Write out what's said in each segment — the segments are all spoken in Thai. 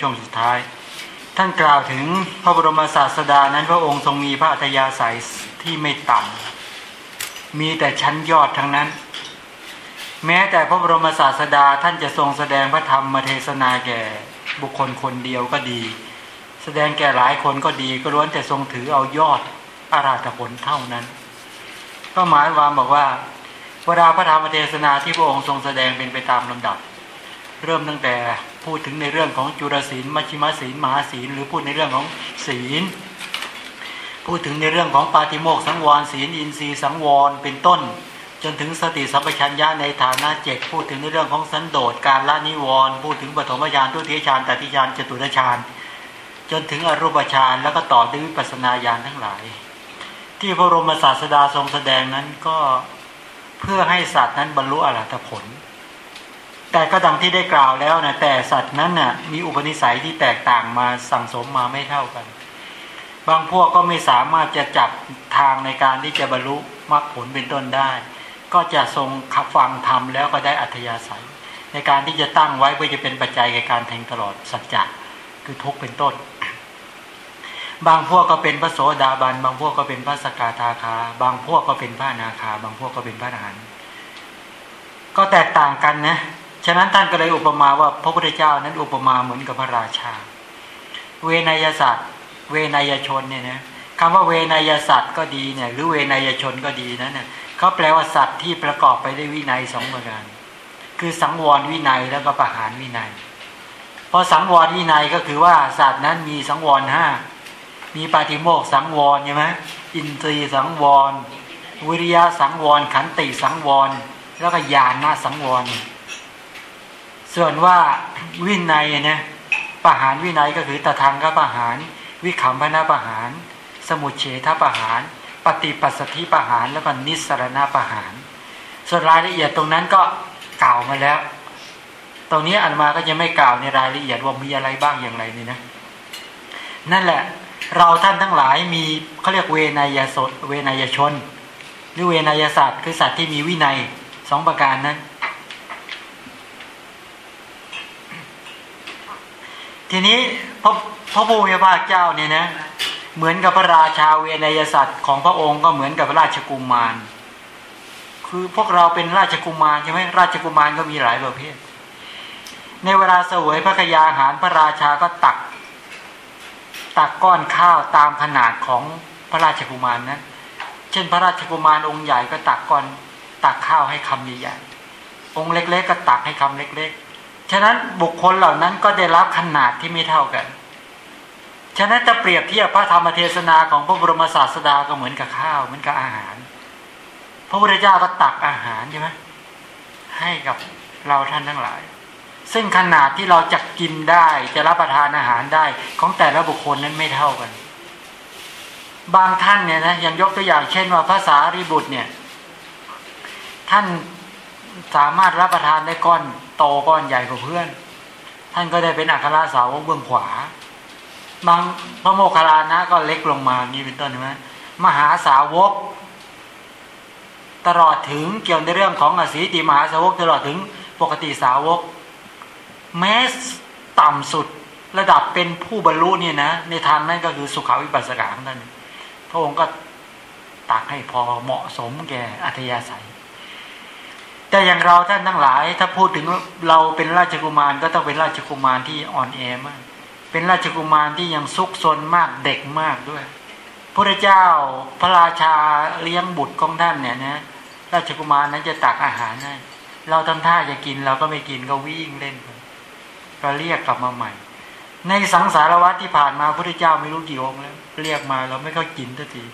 ช่วงสุดท้าย ท่านกล่าวถึงพระบรมศาสดานั้นพระองค์ทรงมีพระอัธยาศัยที่ไม่ต่ำมีแต่ชั้นยอดทั้งนั้น แม้แต่พระบรมศาสดาท่านจะทรงแสดงพระธรรมมาเทศนาแก่บุคคลคนเดียวก็ดี แสดงแก่หลายคนก็ดีก็ล้วนแต่ทรงถือเอายอดอาราธผลเท่านั้น ก็หมายความบอกว่าเวลาพระธรรมเทศนาที่พระองค์ทรงแสดงเป็นไปตามลำดับ เริ่มตั้งแต่ พูดถึงในเรื่องของจุลศีลมัชฌิมศีลมหาศีล หรือพูดในเรื่องของศีล พูดถึงในเรื่องของปาติโมกสังวรศีลอินทรีย์สังวรเป็นต้น จนถึงสติสัมปชัญญะในฐานะเจ็ดพูดถึงในเรื่องของสันโดษการละนิวรณ์พูดถึงปฐมฌานทุติยฌานตติฌานจตุตฌานจนถึงอรูปฌานแล้วก็ต่อด้วยวิปัสสนาญาณทั้งหลาย ที่พระบรมศาสดาทรงแสดงนั้นก็เพื่อให้สัตว์นั้นบรรลุอรหัตผล แต่ก็ดังที่ได้กล่าวแล้วนะแต่สัตว์นั้นนะ่ะมีอุปนิสัยที่แตกต่างมาสั่งสมมาไม่เท่ากัน บางพวกก็ไม่สามารถจะจับทางในการที่จะบรรลุมรรคผลเป็นต้นได้ ก็จะทรงขับฟังธรรมแล้วก็ได้อัธยาศัย ในการที่จะตั้งไว้เพื่อจะเป็นปัจจัยในการแทงตลอดสัจจะคือทุกเป็นต้น บางพวกก็เป็นพระโสดาบัน บางพวกก็เป็นพระสกทาคา บางพวกก็เป็นพระนาคา บางพวกก็เป็นพระอรหันต์ก็แตกต่างกันนะ ฉะนั้นท่านก็เลยอุปมาว่าพระพุทธเจ้านั้นอุปมาเหมือนกับพระราชา เวนยศาสตร์เวนยชนเนี่ยนะคำว่าเวนยศาสตร์ก็ดีเนี่ยหรือเวนยชนก็ดีนั้นเนี่ยเขาแปลว่าสัตว์ที่ประกอบไปด้วยวินัยสองประการคือสังวรวินัยแล้วก็ประหารวินัยพอสังวรวินัยก็คือว่าสัตว์นั้นมีสังวรห้ามีปาฏิโมกสังวรใช่ไหมอินทรีย์สังวร วิริยะสังวร ขันติสังวร แล้วก็ญาณสังวร ส่วนว่าวินัยเนี่ยประหารวินัยก็คือตะทางก็ประหาร วิขำพนาประหาร สมุเฉทประหาร ปฏิปัสสธิประหารแล้วก็นิสรณประหาร ส่วนรายละเอียดตรงนั้นก็กล่าวมาแล้ว ตรงนี้อันมาก็จะไม่กล่าวในรายละเอียดว่ามีอะไรบ้างอย่างไรนี่นะนั่นแหละเราท่านทั้งหลายมีเขาเรียกเวนยสดเวนยชน หรือเวนยศาสตร์คือสัตว์ที่มีวินัยสองประการนั้น ทีนี้พระพระภูมิพระเจ้าเนี่ยนะ เหมือนกับพระราชาเวนยสัตว์ของพระองค์ก็เหมือนกับราชกุมาร คือพวกเราเป็นราชกุมารใช่ไหมราชกุมารก็มีหลายประเภท ในเวลาเสวยพระกยาหารพระราชาก็ตัก ตักก้อนข้าวตามขนาดของพระราชกุมารนั้นเช่นพระราชกุมารองค์ใหญ่ก็ตักก้อนตักข้าวให้คำใหญ่ๆองค์เล็ก ๆ ก็ตักให้คำเล็ก ๆ ฉะนั้นบุคคลเหล่านั้นก็ได้รับขนาดที่ไม่เท่ากัน ฉะนั้นจะเปรียบเทียบพระธรรมเทศนาของพระบรมศาสดาก็เหมือนกับข้าวเหมือนกับอาหาร พระพุทธเจ้าก็ตักอาหารใช่ไหมให้กับเราท่านทั้งหลาย ซึ่งขนาดที่เราจะกินได้จะรับประทานอาหารได้ของแต่ละบุคคลนั้นไม่เท่ากัน บางท่านเนี่ยนะยังยกตัวอย่างเช่นว่าภาษาริบุตรเนี่ย ท่านสามารถรับประทานได้ก้อน โตก้อนใหญ่กว่าเพื่อน ท่านก็ได้เป็นอัครสาวกเบื้องขวา บางพระโมคคัลลานะก็เล็กลงมานี่เป็นต้นใช่ไหมมหาสาวก ตลอดถึงเกี่ยวในเรื่องของอสีติมหาสาวกตลอดถึงปกติสาวก แม้ต่ำสุดระดับเป็นผู้บรรลุเนี่ยนะ ในทางนั้นก็คือสุขาวิปัสสกาของท่านพระองค์ก็ตักให้พอเหมาะสมแก่อัธยาศัย แต่อย่างเราท่านทั้งหลาย ถ้าพูดถึงเราเป็นราชกุมารก็ต้องเป็นราชกุมารที่อ่อนแอมาก เป็นราชกุมารที่ยังซุกซนมากเด็กมากด้วยพระเจ้าพระราชาเลี้ยงบุตรของท่านเนี่ยนะราชกุมารนั้นจะตักอาหารให้เราทำท่าจะกินเราก็ไม่กินก็วิ่งเล่นก็เรียกกลับมาใหม่ ในสังสารวัตที่ผ่านมาพระเจ้าไม่รู้กี่องค์แล้วเรียกมาเราไม่เข้ากินทันที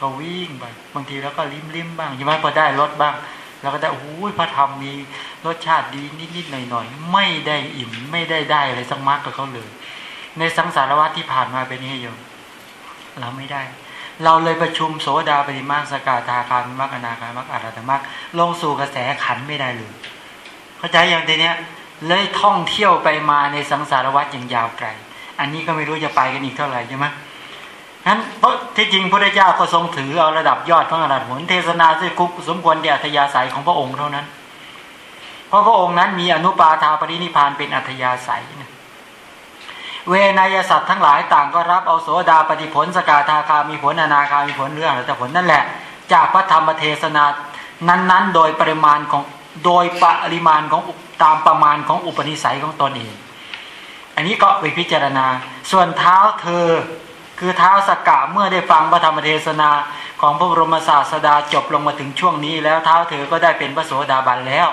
ก็วิ่งไปบางทีเราก็ลิ้มลิ้มบ้างใช่ไหมพอได้รสบ้าง เราก็ได้โอ้ยพระธรรมมีรสชาติดีนิดนิดหน่อยหน่อยไม่ได้อิ่มไม่ได้ได้อะไรสักมากกับเขาเลย ในสังสารวัตที่ผ่านมาเป็นยังไงโยมเราไม่ได้ เราเลยประชุมโสดาปฏิมาสกาตาคารมรรคนาคารมรรคอารัตมรรคลงสู่กระแสขันไม่ได้เลย เข้าใจอย่างทีเนี้ยเลยท่องเที่ยวไปมาในสังสารวัฏอย่างยาวไกล อันนี้ก็ไม่รู้จะไปกันอีกเท่าไหร่ใช่ไหม นั้นเพราะที่จริงพระเจ้าก็ทรงถือเอาระดับยอดของอรหัตผลเทศนาที่กุ๊กสมควรแด่อัธยาศัยของพระองค์เท่านั้น เพราะพระองค์นั้นมีอนุปาทาปรินิพานเป็นอัธยาศัยนะเวนยสัตว์ทั้งหลายต่างก็รับเอาโสดาปฏิผลสกาธาคามีผลอนาคามีผลเรื่องแต่ผลนั่นแหละ จากพระธรรมเทศนานั้นๆ โดยปริมาณของโดยปริมาณของตามประมาณของอุปนิสัยของตนเอง อันนี้ก็ไปพิจารณา ส่วนเท้าเธอ คือเท้าสกกะเมื่อได้ฟังพระธรรมเทศนาของพระบรมศาสดาจบลงมาถึงช่วงนี้ แล้วเท้าเธอก็ได้เป็นพระโสดาบันแล้ว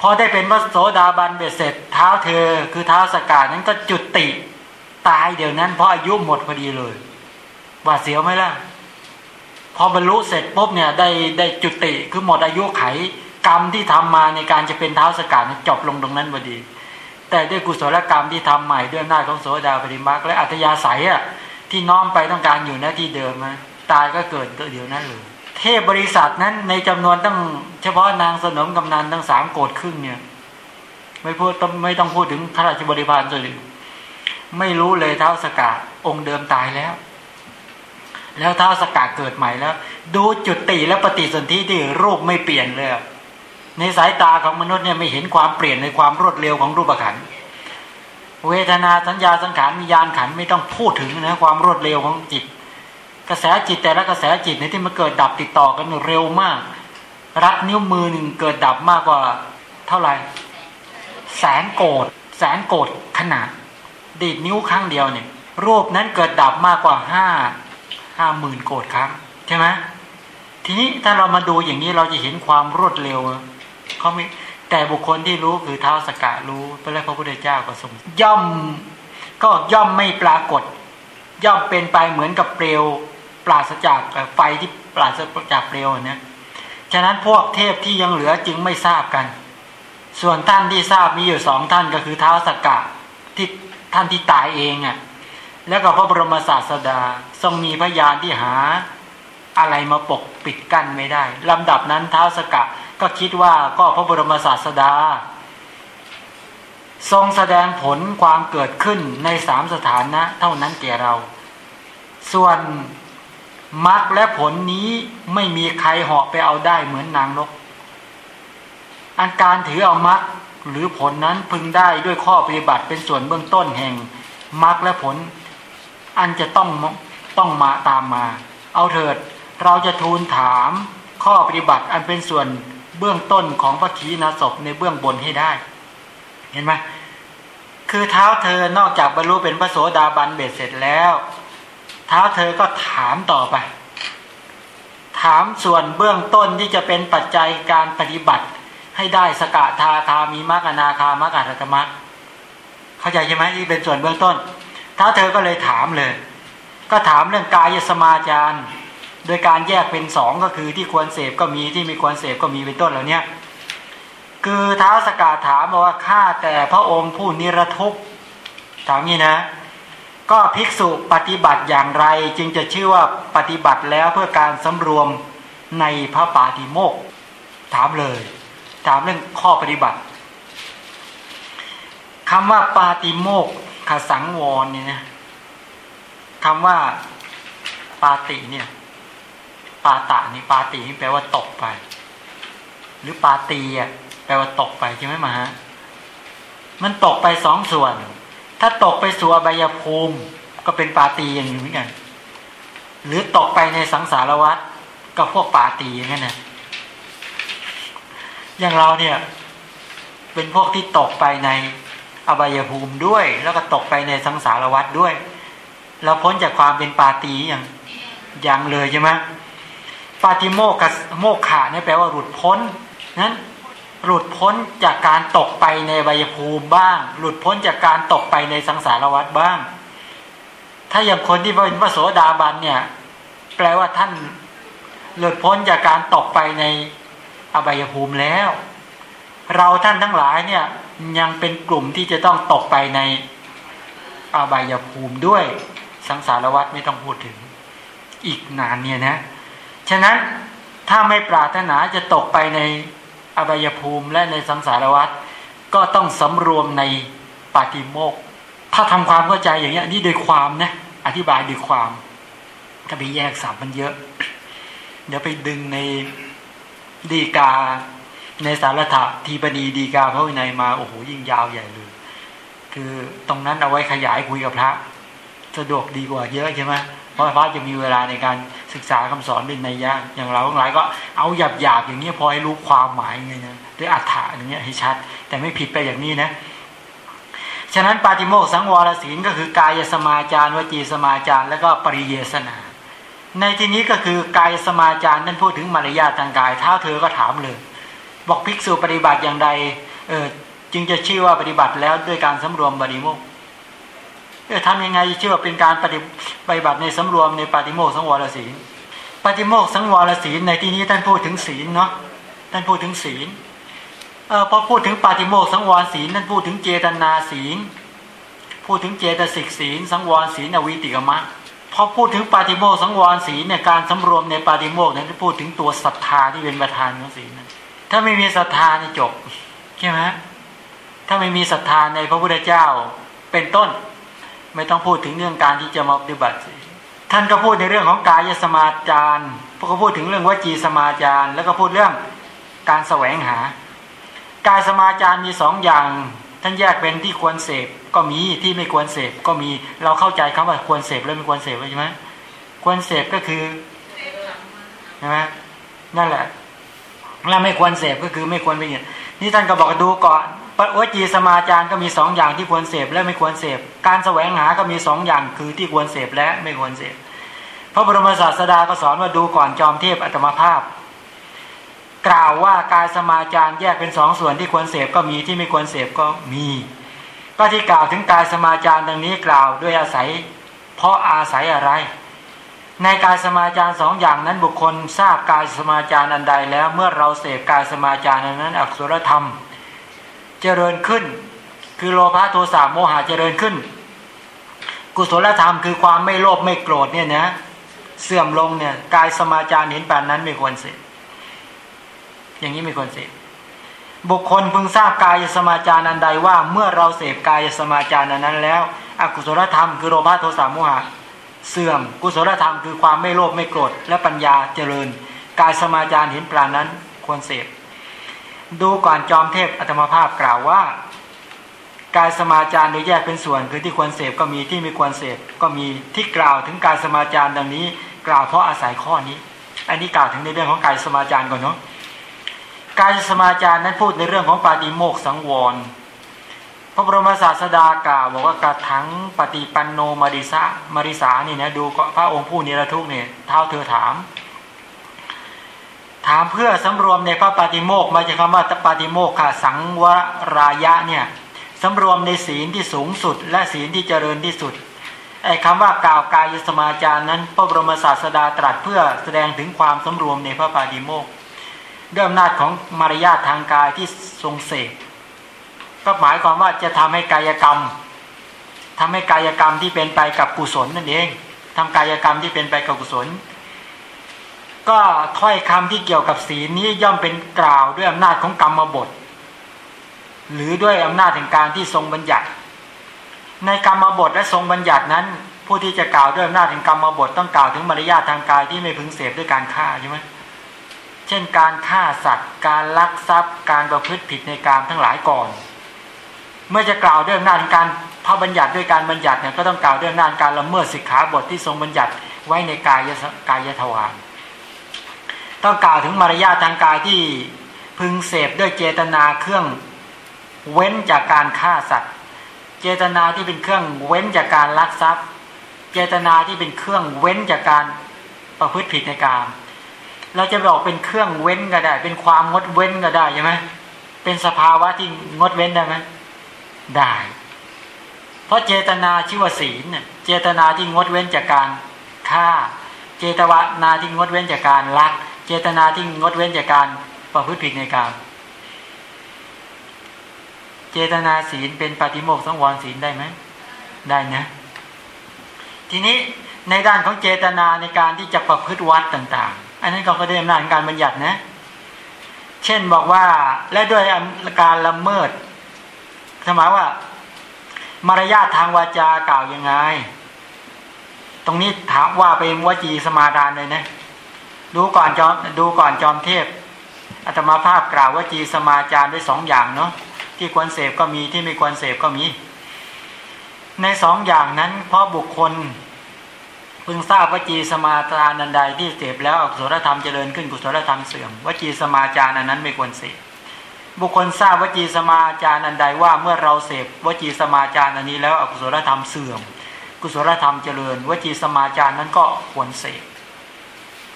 พอได้เป็นพระโสดาบันเบ็ดเสร็จเท้าเธอ คือเท้าสกกะนั้นก็จุดติตายเดี๋ยวนั้นเพราะอายุหมดพอดีเลยหวาดเสียวไหมล่ะ พอบรรลุเสร็จปุ๊บเนี่ยได้ได้จุติคือหมดอายุไขกรรมที่ทำมาในการจะเป็นเท้าสกัดจบลงตรงนั้นพอดี แต่ด้วยกุศลกรรมที่ทำใหม่ด้วยหน้าของโสดาปฏิมาและอัตยาศัยอะ ที่น้อมไปต้องการอยู่หน้าที่เดิมนะตายก็เกิดเดี๋ยวนั้นเลยเทพบริษัทนั้นในจำนวนตั้งเฉพาะนางสนมกำนันทั้งสามโกดครึ่งเนี่ย ไม่พูดต้องไม่ต้องพูดถึงข้าราชบริพารเลยไม่รู้เลยเท้าสกัดองค์เดิมตายแล้ว แล้วเท้าสกัดเกิดใหม่แล้ว ดูจุดติและปฏิสนธิที่รูปไม่เปลี่ยนเลยในสายตาของมนุษย์เนี่ยไม่เห็นความเปลี่ยนในความรวดเร็วของรูปขัน เวทนาสัญญาสังขารมียานขันไม่ต้องพูดถึงนะความรวดเร็วของจิต กระแสจิตแต่ละกระแสจิตในที่มันเกิดดับติดต่อกันเร็วมาก รัดนิ้วมือหนึ่งเกิดดับมากกว่าเท่าไหร่แสนโกดแสนโกดขนาด ดีดนิ้วครั้งเดียวเนี่ยรูปนั้นเกิดดับมากกว่าห้าห้าหมื่นโกดครั้งใช่ไหมทีนี้ถ้าเรามาดูอย่างนี้เราจะเห็นความรวดเร็วเขาไม่ แต่บุคคลที่รู้คือเท้าสกะรู้พระพระพุทธเจ้าก็ทรงย่อมก็ย่อมไม่ปรากฏ ย่อมเป็นไปเหมือนกับเปลวปราศจากไฟที่ปราศจากเปลวนะฉะนั้นพวกเทพที่ยังเหลือจึงไม่ทราบกัน ส่วนท่านที่ทราบมีอยู่สองท่านก็คือเท้าสกะที่ท่านที่ตายเองอะ่ะแล้วก็พระบรมศาสดาทรงมีพยานที่หาอะไรมาปกปิดกั้นไม่ได้ลำดับนั้นเท้าสกะ ก็คิดว่าก็พระบรมศาสดา ทรงแสดงผลความเกิดขึ้นในสามสถานะเท่านั้นแก่เรา ส่วนมรรคและผลนี้ไม่มีใครเหาะไปเอาได้เหมือนนางนก อันการถือเอามรรคหรือผลนั้นพึงได้ด้วยข้อปฏิบัติเป็นส่วนเบื้องต้นแห่งมรรคและผล อันจะต้องต้องมาตามมา เอาเถิดเราจะทูลถามข้อปฏิบัติอันเป็นส่วน เบื้องต้นของพระขีณาสพในเบื้องบนให้ได้ เห็นไหมคือเท้าเธอนอกจากบรรลุเป็นพระโสดาบันเบ็ดเสร็จแล้ว เท้าเธอก็ถามต่อไป ถามส่วนเบื้องต้นที่จะเป็นปัจจัยการปฏิบัติ ให้ได้สกทาคามีมรรคนาคามรรคอัตมรรคเข้าใจใช่ไหมที่เป็นส่วนเบื้องต้น เท้าเธอก็เลยถามเลย ก็ถามเรื่องกายสมาจาร โดยการแยกเป็นสองก็คือที่ควรเสพก็มีที่ไมีควรเสพก็มีเป็นต้นเหล่านี้คือท้าวสกาถามว่าข้าแต่พระองค์ผู้นิรทุกข์ถามนี้นะ ก็ภิกษุปฏิบัติอย่างไรจึงจะชื่อว่าปฏิบัติแล้วเพื่อการสำรวมในพระปาติโมกถามเลย ถามเรื่องข้อปฏิบัติคำว่าปาติโมกขสังวรเนี่ยนะคำว่าปาติเนี่ย ปาตะนี่ปาตีนี่แปลว่าตกไป หรือปาตีอะแปลว่าตกไปใช่ไหมมาฮะมันตกไปสองส่วน ถ้าตกไปสู่อบายภูมิ ก็เป็นปาตีอย่างนี้เหมือนกันหรือตกไปในสังสารวัฏก็พวกปาตีอย่างนั้นนะอย่างเราเนี่ย เป็นพวกที่ตกไปในอบายภูมิด้วย แล้วก็ตกไปในสังสารวัฏด้วย เราพ้นจากความเป็นปาตีอย่างอย่างเลยใช่ไหม ปาติโมกโมกขาเนี่ยแปลว่าหลุดพ้นนั้นหลุดพ้นจากการตกไปในวายภูมิบ้าง หลุดพ้นจากการตกไปในสังสารวัฏบ้าง ถ้าอย่างคนที่เป็นพระโสดาบันเนี่ย แปลว่าท่านหลุดพ้นจากการตกไปในอบายภูมิแล้ว เราท่านทั้งหลายเนี่ยยังเป็นกลุ่มที่จะต้องตกไปในอบายภูมิด้วยสังสารวัฏไม่ต้องพูดถึง อีกนานเนี่ยนะ ฉะนั้นถ้าไม่ปรารถนาจะตกไปในอบายภูมิและในสังสารวัฏก็ต้องสำรวมในปาติโมก ถ้าทำความเข้าใจอย่างนี้นี่โดยความนะอธิบายโดยความก็ไปแยกสับมันเยอะ เดี๋ยวไปดึงในดีกา ในสารถะทีปณีดีกาพระวินัยมาโอ้โหยิ่งยาวใหญ่เลย คือตรงนั้นเอาไว้ขยายคุยกับพระ สะดวกดีกว่าเยอะใช่ไหมเพราะพระจะมีเวลาในการ ศึกษาคำสอนเป็นในยะ อย่างเราทั้งหลายก็เอาหยาบหยาบอย่างนี้พอให้รู้ความหมายไงนะด้วยอัฏฐะอย่างเงี้ยให้ชัด แต่ไม่ผิดไปอย่างนี้นะฉะนั้นปาติโมกสังวรศีลก็คือกายสมาจารวจีสมาจารแล้วก็ปริเยสนา ในที่นี้ก็คือกายสมาจารนั่นพูดถึงมารยาททางกายถ้าเธอก็ถามเลยบอกภิกษุปฏิบัติอย่างใดเออจึงจะชื่อว่าปฏิบัติแล้วด้วยการสำรวมปฏิโมก เออทำยังไงชื่อว่าเป็นการปฏิปฏิบัติในสำรวมในปฏิโมกสังวรศีลปฏิโมกสังวรศีลในที่นี้ท่านพูดถึงศีลเนาะท่านพูดถึงศีลเออพอพูดถึงปฏิโมกสังวรศีลท่านพูดถึงเจตนาศีล พูดถึงเจตสิกศีล สังวรศีลอวิติกมะพอพูดถึงปฏิโมกสังวรศีลเนี่ยการสำรวมในปฏิโมกนั้นพูดถึงตัวศรัทธาที่เป็นประธานของศีลถ้าไม่มีศรัทธานี่จบใช่ไหมถ้าไม่มีศรัทธาในพระพุทธเจ้าเป็นต้น ไม่ต้องพูดถึงเรื่องการที่จะมาปฏิบัติ ท่านก็พูดในเรื่องของกายสมาจารพวกเขาพูดถึงเรื่องวจีสมาจารแล้วก็พูดเรื่องการแสวงหา กายสมาจารมีสองอย่าง ท่านแยกเป็นที่ควรเสพก็มีที่ไม่ควรเสพก็มีเราเข้าใจคำว่าควรเสพแล้วไม่ควรเสพใช่ไหมควรเสพก็คือใช่ไหมนั่นแหละแล้วไม่ควรเสพก็คือไม่ควรไปเห็นนี่ท่านก็บอกดูก่อน วจีสมาจารก็มีสองอย่างที่ควรเสพและไม่ควรเสพ การแสวงหาก็มีสองอย่างคือที่ควรเสพและไม่ควรเสพ พระบรมศาสดาก็สอนว่าดูก่อนจอมเทพอัตมภาพ กล่าวว่ากายสมาจารแยกเป็นสองส่วนที่ควรเสพก็มีที่ไม่ควรเสพก็มี ก็ที่กล่าวถึงกายสมาจารดังนี้กล่าวด้วยอาศัย เพราะอาศัยอะไร ในกายสมาจารสองอย่างนั้นบุคคลทราบกายสมาจารอันใดแล้วเมื่อเราเสพกายสมาจารนั้นอักษรธรรม เจริญขึ้น คือโลภะโทสะโมหะเจริญขึ้น กุศลธรรมคือความไม่โลภไม่โกรธเนี่ยนะเสื่อมลงเนี่ยกายสมาจารเห็นปานนั้นไม่ควรเสพอย่างนี้ไม่ควรเสพบุคคลพึงทราบกายสมาจารอันใดว่า เมื่อเราเสพกายสมาจารนั้น แล้วอกุศลธรรมคือโลภะโทสะโมหะเสื่อม กุศลธรรมคือความไม่โลภไม่โกรธและปัญญาเจริญ กายสมาจารเห็นปานนั้นควรเสพ ดูก่อนจอมเทพอัตมภาพกล่าวว่า กายสมาจารโดยแยกเป็นส่วนคือที่ควรเสพก็มีที่ไม่ควรเสพก็มีที่กล่าวถึงกายสมาจารดังนี้ กล่าวเพราะอาศัยข้อนี้ อันนี้กล่าวถึงในเรื่องของกายสมาจารก่อนเนาะกายสมาจารนั้นพูดในเรื่องของปาติโมกสังวรพระบรมศาสดากล่าวบอกว่ากระทั้งปฏิปันโนมาริสามาริสานี่นะดูพระองค์ผู้นิรทุกเนี่ยเท้าเธอถามามเพื่อสำรวมในพระปฏิโมกมาจากคำว่าปฏิโมกค่ะสังวรายะเนี่ยสำรวมในศีลที่สูงสุด และศีลที่เจริญที่สุดไอ้คำว่ากล่าวกายสมาจารนั้น พระบรมศาสดาตรัสเพื่อแสดงถึงความสำรวมในพระปฏิโมกด้วยอำนาจของมารยาททางกายที่ทรงเสกก็หมายความว่าจะทำให้กายกรรมทำให้กายกรรมที่เป็นไปกับกุศลนั่นเองทำกายกรรมที่เป็นไปกับกุศล ก็ถ้อยคำที่เกี่ยวกับศีลนี้ย่อมเป็นกล่าวด้วยอำนาจของกรรมบท หรือด้วยอำนาจแห่งการที่ทรงบัญญัติ ในกรรมบทและทรงบัญญัตินั้น ผู้ที่จะกล่าวด้วยอำนาจแห่งกรรมบทต้องกล่าวถึงมารยาททางกายที่ไม่พึงเสพด้วยการฆ่าใช่ไหมเช่นการฆ่าสัตว์ การลักทรัพย์ การประพฤติผิดในการทั้งหลายก่อน เมื่อจะกล่าวด้วยอำนาจการพระบัญญัติด้วยการบัญญัติเนี่ยก็ต้องกล่าวด้วยอำนาจการละเมิดสิกขาบทที่ทรงบัญญัติไว้ในกายกายทวาร ต้องกล่าวถึงมารยาททางกายที่พึงเสพด้วยเจตนาเครื่องเว้นจากการฆ่าสัตว์ เจตนาที่เป็นเครื่องเว้นจากการลักทรัพย์ เจตนาที่เป็นเครื่องเว้นจากการประพฤติผิดในกามเราจะบอกเป็นเครื่องเว้นก็ได้ เป็นความงดเว้นก็ได้ใช่ไหมเป็นสภาวะที่งดเว้นได้ไหมได้ เพราะเจตนาชื่อว่าศีลเจตนาที่งดเว้นจากการฆ่า เจตวนาที่งดเว้นจากการลัก เจตนาที่งดเว้นจากการประพฤติผิดในกามเจตนาศีลเป็นปฏิโมกสังวรศีลได้ไหมได้นะ ทีนี้ในด้านของเจตนาในการที่จะประพฤติวัดต่าง ๆ อันนั้นก็ได้อำนาจการบัญญัตินะ เช่นบอกว่าและด้วยการละเมิดสมายว่า มารยาททางวาจากล่าวยังไง ตรงนี้ถามว่าเป็นวจีสมาดานเลยนะ ดูก่อนจอมดูก่อนจอมเทพอัตมาภาพกล่าวว่าจีสมาจารด้วยสองอย่างเนาะที่ควรเสพก็มีที่ไม่ควรเสพก็มี ในสองอย่างนั้นเพราะบุคคลพึงทราบวจีสมาจานันใดที่เสพแล้วอกุศลธรรมเจริญขึ้นกุศลธรรมเสื่อมวจีสมาจานันนั้นไม่ควรเสพบุคคลทราบวจีสมาจานันใดว่าเมื่อเราเสพวจีสมาจานันนี้แล้วอกุศลธรรมเสื่อม กุศลธรรมเจริญวจีสมาจารนั้นก็ควรเสพ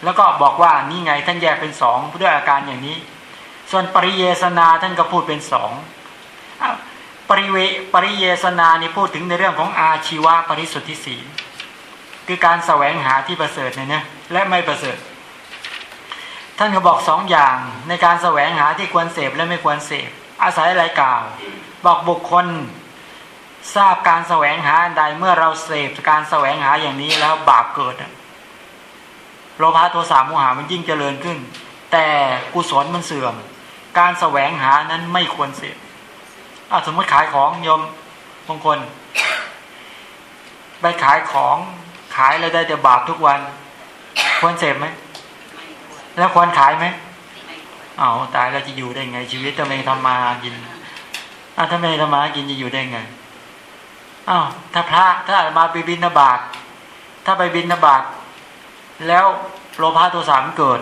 แล้วก็บอกว่านี่ไงท่านแยกเป็นสองด้วยอาการอย่างนี้ ส่วนปริเยสนาท่านก็พูดเป็นสองปริเวปริเยสนานี่พูดถึงในเรื่องของอาชีวะปริสุทธิศีลคือการแสวงหาที่ประเสริฐเนี่ยนะและไม่ประเสริฐ ท่านก็บอกสองอย่างในการแสวงหาที่ควรเสพและไม่ควรเสพอาศัยอะไรกล่าว บอกบุคคลทราบการแสวงหาใดเมื่อเราเสพการแสวงหาอย่างนี้แล้วบาปเกิด โลภะโทสะโมหะมันยิ่งเจริญขึ้น แต่กุศลมันเสื่อม การแสวงหานั้นไม่ควรเสพอาสมมติขายของโยมบางคนไปขายของขายแล้วได้แต่บาปทุกวัน ควรเสพไหมแล้วควรขายไหมเอาตายเราจะอยู่ได้ไง ชีวิตทำไมทำมากินอาถ้าไม่ทำมากินจะอยู่ได้ไงอ้าวถ้าพระถ้ามาไปบินนบาตถ้าไปบินนบาต แล้วโลภะโทสะมันเกิด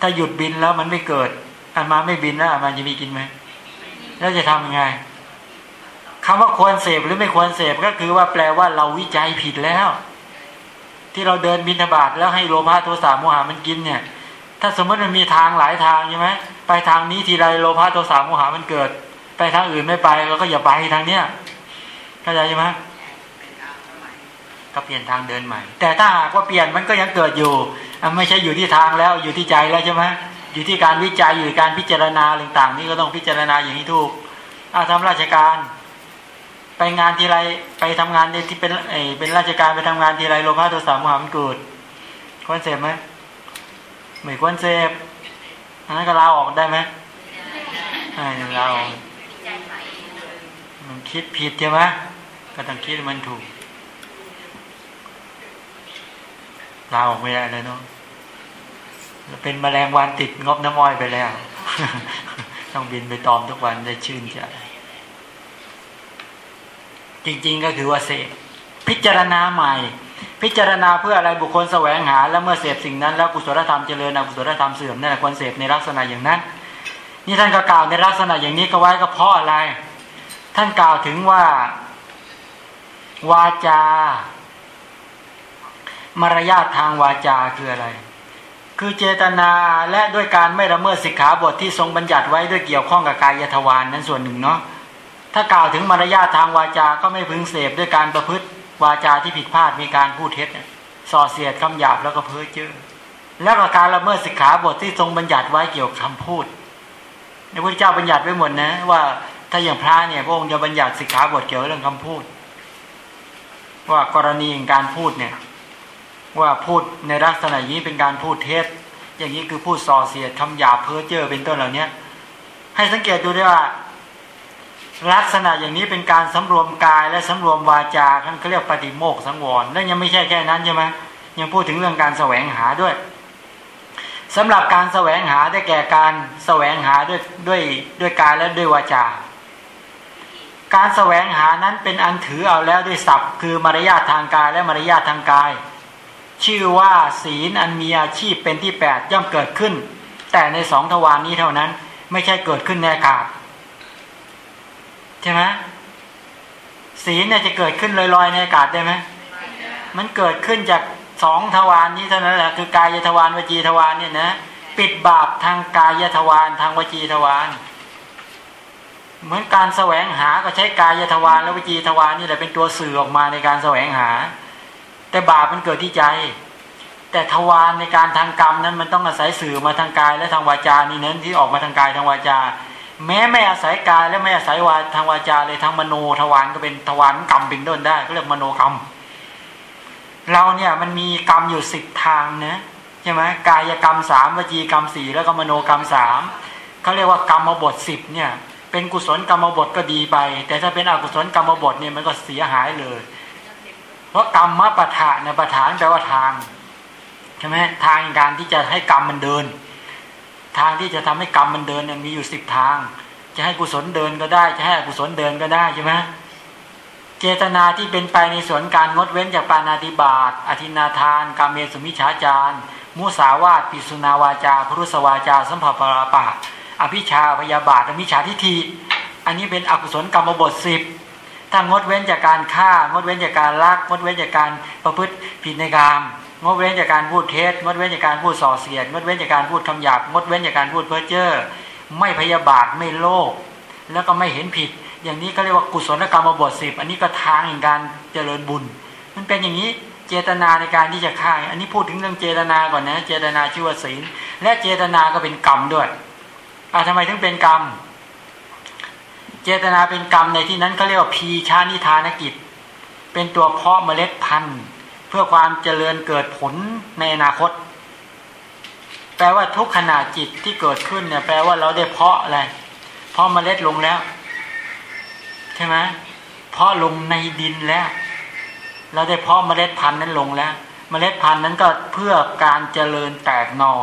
ถ้าหยุดบินแล้วมันไม่เกิดอันมาไม่บินแล้วมันจะมีกินไหมแล้วจะทำยังไงคำว่าควรเสพหรือไม่ควรเสพก็คือว่าแปลว่าเราวิจัยผิดแล้ว ที่เราเดินบินบาตแล้วให้โลภะโทสะโมหะมันกินเนี่ย ถ้าสมมติมันมีทางหลายทางใช่ไหมไปทางนี้ทีไรโลภะโทสะโมหะมันเกิด ไปทางอื่นไม่ไปเราก็อย่าไปทางเนี้ยเข้าใจใช่ไหม ก็เปลี่ยนทางเดินใหม่ แต่ถ้าหากว่าเปลี่ยนมันก็ยังเกิดอยู่ไม่ใช่อยู่ที่ทางแล้วอยู่ที่ใจแล้วใช่ไหมอยู่ที่การวิจัยอยู่การพิจารณาต่างๆ นี่ก็ต้องพิจารณาอย่างนี้ถูกอาทำราชการ ไปงานทีไรไปทำงานที่เป็นเอเป็นราชการไปทำงานทีไรโลภะโทสะโมหะมันเกิดควรเสพไหมไม่ควรเสพอันนั้นก็ลาออกได้ไหมไม่ลาออกมันคิดผิดใช่ไหมก็ต้องคิดมันถูก ลาออกไม่ได้เลยเนาะเป็นแมลงวันติดงบน้ำม้อยไปแล้ว ต้องบินไปตอมทุกวันได้ชื่นใจจริง ๆ ก็คือว่าเสพพิจารณาใหม่ พิจารณาเพื่ออะไรบุคคลแสวงหา แล้วเมื่อเสพสิ่งนั้นแล้วกุศลธรรมเจริญอกุศลธรรมเสื่อมนั่นแหละควรเสพในลักษณะอย่างนั้น นี่ท่านก็กล่าวในลักษณะอย่างนี้ก็ไว้ก็เพราะอะไร ท่านกล่าวถึงว่า วาจา มารยาททางวาจาคืออะไร คือเจตนาและด้วยการไม่ละเมิดสิกขาบทที่ทรงบัญญัติไว้ด้วยเกี่ยวข้องกับกายทวารนนั้นส่วนหนึ่งเนาะถ้ากล่าวถึงมารยาททางวาจาก็ไม่พึงเสพด้วยการประพฤติวาจาที่ผิดพลาดมีการพูดเท็จส่อเสียดคำหยาบแล้วก็เพ้อเจ้อแล้วก็การละเมิดสิกขาบทที่ทรงบัญญัติไว้เกี่ยวกับคำพูดในพระเจ้าบัญญัติไว้หมดนะ ว่าถ้าอย่างพระเนี่ยพระองค์จะบัญญัติสิกขาบทเกี่ยวกับเรื่องคำพูด ว่ากรณีการพูดเนี่ย ว่าพูดในลักษณะนี้เป็นการพูดเท็จอย่างนี้คือพูดส่อเสียดคำหยาเพ้อเจ้อเป็นต้นเหล่านี้ให้สังเกตดูด้วยว่า ลักษณะอย่างนี้เป็นการสำรวมกายและสำรวมวาจาท่านเขาเรียกปฏิโมกสังวรและยังไม่ใช่แค่นั้นใช่ไหมยังพูดถึงเรื่องการแสวงหาด้วยสำหรับการแสวงหาได้แก่การแสวงหาด้วยด้วยด้วยกายและด้วยวาจา การแสวงหานั้นเป็นอันถือเอาแล้วด้วยศัพท์ คือมารยาททางกายและมารยาททางกาย ชื่อว่าศีลอันมีอาชีพเป็นที่แปดย่อมเกิดขึ้น แต่ในสองทวารนนี้เท่านั้น ไม่ใช่เกิดขึ้นในอากาศใช่ไหมศีลเนี่ยจะเกิดขึ้นลอยๆในอากาศได้ไหมมันเกิดขึ้นจากสองทวารนนี้เท่านั้นแหละคือกายทวารวจีทวารเนี่ยนะปิดบาปทางกายทวารทางวจีทวารเหมือนการแสวงหาก็ใช้กายทวารและวจีทวารนี่แหละเป็นตัวสื่อออกมาในการแสวงหา แต่บาปมันเกิดที่ใจ แต่ทวารในการทางกรรมนั้นมันต้องอาศัยสื่อมาทางกายและทางวาจานี่เน้นที่ออกมาทางกายทางวาจา แม้ไม่อาศัยกายและไม่อาศัยวาทางวาจาเลยทางมโนทวารก็เป็นทวารกรรมเป็นต้นได้ก็เรียกมโนกรรม เราเนี่ยมันมีกรรมอยู่สิบทางนะใช่ไหมกายกรรมสามวจีกรรมสี่แล้วก็มโนกรรมสามเขาเรียกว่ากรรมบทสิบเนี่ยเป็นกุศลกรรมบทก็ดีไป แต่ถ้าเป็นอกุศลกรรมบทเนี่ยมันก็เสียหายเลย เพราะกรรมมปะทะในประฐานแปลว่าทางใช่ไหมทางการที่จะให้กรรมมันเดิน ทางที่จะทำให้กรรมมันเดินเนี่ยมีอยู่สิบทาง จะให้กุศลเดินก็ได้ จะให้อกุศลเดินก็ได้ใช่ไหมเจตนาที่เป็นไปในส่วนการงดเว้นจากปานาติบาตอธินาทาน กามเมสุมิชฌาจารมุสาวาตปิสุนาวาจาพุรุสวาจา สัมภปราปะอภิชาพยาบาทมิชาทิฏฐิอันนี้เป็นอกุศลกรรมบทสิบ ถ้างดเว้นจากการฆ่างดเว้นจากการลักงดเว้นจากการประพฤติผิดในกรรมงดเว้นจากการพูดเท็จงดเว้นจากการพูดส่อเสียดงดเว้นจากการพูดคำหยาบงดเว้นจากการพูดเพ้อเจ้อไม่พยาบาทไม่โลภแล้วก็ไม่เห็นผิด อย่างนี้ก็เรียกว่ากุศลกรรมบทสิบอันนี้ก็ทางแห่งการเจริญบุญ มันเป็นอย่างนี้เจตนาในการที่จะฆ่า อันนี้พูดถึงเรื่องเจตนาก่อนนะ เจตนาชื่อว่าศีล และเจตนาก็เป็นกรรมด้วยอ่าทำไมถึงเป็นกรรมเจตนาเป็นกรรมในที่นั้นเขาเรียกว่าพีชานิทานกิจ เป็นตัวเพาะเมล็ดพันธุ์ เพื่อความเจริญเกิดผลในอนาคต แปลว่าทุกขณะจิตที่เกิดขึ้นเนี่ยแปลว่าเราได้เพาะอะไรเพาะเมล็ดลงแล้ว ใช่ไหมเพาะลงในดินแล้ว เราได้เพาะเมล็ดพันธุ์นั้นลงแล้ว เมล็ดพันธุ์นั้นก็เพื่อการเจริญแตกหน่อ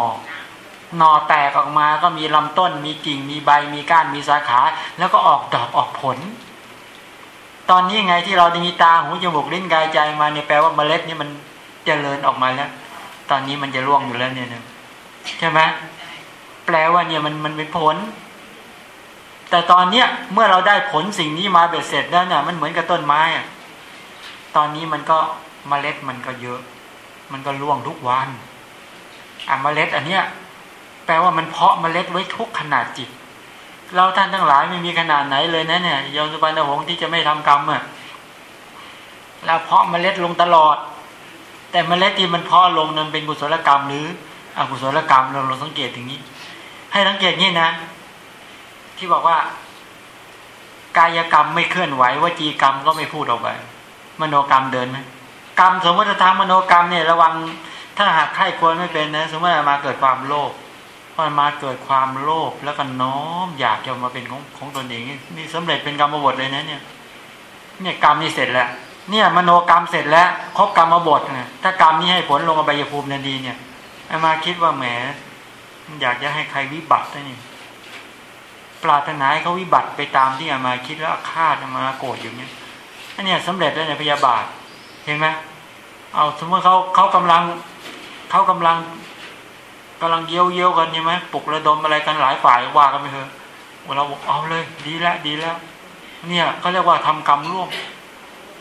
หน่อแตกออกมาก็มีลำต้น มีกิ่งมีใบมีก้านมีสาขา แล้วก็ออกดอกออกผล ตอนนี้ไงที่เราได้มีตาหูจมูกลิ้นกายใจมาเนี่ยแปลว่าเมล็ดนี่มันเจริญออกมาแล้ว ตอนนี้มันจะร่วงอยู่แล้วเนี่ยใช่ไหมแปลว่าเนี่ยมันมันเป็นผล แต่ตอนเนี้ยเมื่อเราได้ผลสิ่งนี้มาเบ็ดเสร็จแล้วเนี่ยมันเหมือนกับต้นไม้อะตอนนี้มันก็เมล็ดมันก็เยอะ มันก็ร่วงทุกวันอะเมล็ดอันเนี้ย แปลว่ามันเพาะเมล็ดไว้ทุกขนาดจิต เราท่านทั้งหลายไม่มีขนาดไหนเลยนะเนี่ยยมสุบรรณหงที่จะไม่ทำกรรมอะเราเพาะเมล็ดลงตลอด แต่เมล็ดที่มันเพาะลงนั้นเป็นกุศลกรรมหรืออกุศลกรรมเราเราสังเกตอย่างนี้ ให้สังเกตนี่นะ ที่บอกว่า กายกรรมไม่เคลื่อนไหววจีกรรมก็ไม่พูดออกไปมโนกรรมเดินไหมกรรมสมมติทางมโนกรรมเนี่ยระวังถ้าหากใครควรไม่เป็นนะ สมมติมาเกิดความโลภ มันมาเกิดความโลภแล้วก็น้อมอยากจะมาเป็นของของตนเองนี่สำเร็จเป็นกรรมบทเลยนะเนี่ย เนี่ยกรรมนี่เสร็จแล้ว เนี่ยมโนกรรมเสร็จแล้วครบกรรมบทนะถ้ากรรมนี้ให้ผลลงอบายภูมินันดีเนี่ยอมาคิดว่าแหมอยากจะให้ใครวิบัตินี่ปรารถนาให้เขาวิบัติไปตามที่อามาคิดแล้วคาดอามาโกรธอยู่เนี่ยอันนี้สำเร็จแล้วในพยาบาทเห็นไหมเอาสมมติเขาเขากำลังเขากำลัง กำลังเยี่ยวเยี่ยวกันใช่ไหมปลุกระดมอะไรกันหลายฝ่ายว่ากันไปเถอะเราบอกเอาเลย ดีแล้วดีแล้ว เนี่ยเขาเรียกว่าทำกรรมร่วม